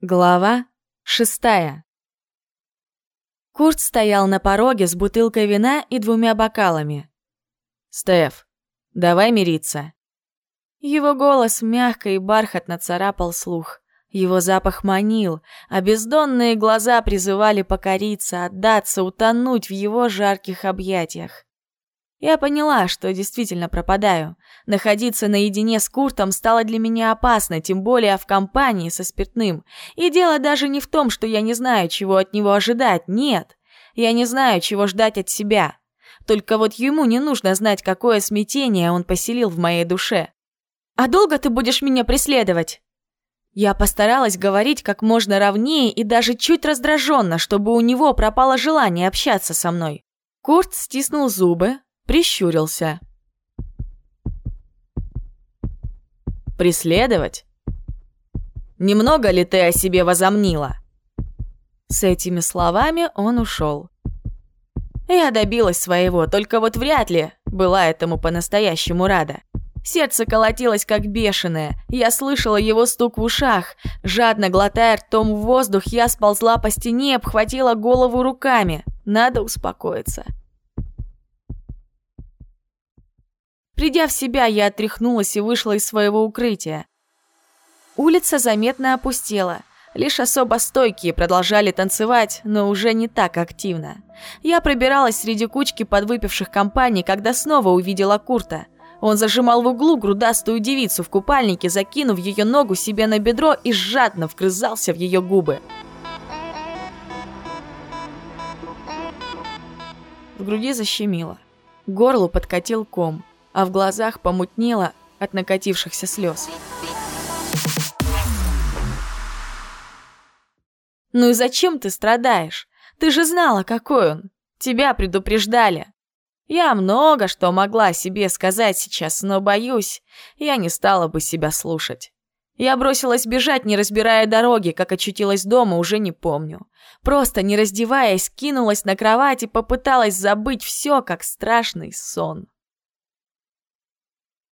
Глава шестая Курт стоял на пороге с бутылкой вина и двумя бокалами. «Стеф, давай мириться». Его голос мягко и бархатно царапал слух. Его запах манил, а бездонные глаза призывали покориться, отдаться, утонуть в его жарких объятиях. Я поняла, что действительно пропадаю. Находиться наедине с Куртом стало для меня опасно, тем более в компании со спиртным. И дело даже не в том, что я не знаю, чего от него ожидать, нет. Я не знаю, чего ждать от себя. Только вот ему не нужно знать, какое смятение он поселил в моей душе. «А долго ты будешь меня преследовать?» Я постаралась говорить как можно ровнее и даже чуть раздраженно, чтобы у него пропало желание общаться со мной. Курт стиснул зубы, прищурился. «Преследовать? Немного ли ты о себе возомнила?» С этими словами он ушел. Я добилась своего, только вот вряд ли была этому по-настоящему рада. Сердце колотилось как бешеное, я слышала его стук в ушах. Жадно глотая ртом в воздух, я сползла по стене и обхватила голову руками. Надо успокоиться. Придя в себя, я отряхнулась и вышла из своего укрытия. Улица заметно опустела. Лишь особо стойкие продолжали танцевать, но уже не так активно. Я пробиралась среди кучки подвыпивших компаний, когда снова увидела Курта. Он зажимал в углу грудастую девицу в купальнике, закинув ее ногу себе на бедро и жадно вгрызался в ее губы. В груди защемило. Горлу подкатил ком а в глазах помутнело от накатившихся слез. «Ну и зачем ты страдаешь? Ты же знала, какой он. Тебя предупреждали. Я много что могла себе сказать сейчас, но боюсь, я не стала бы себя слушать. Я бросилась бежать, не разбирая дороги, как очутилась дома, уже не помню. Просто, не раздеваясь, кинулась на кровать и попыталась забыть все, как страшный сон.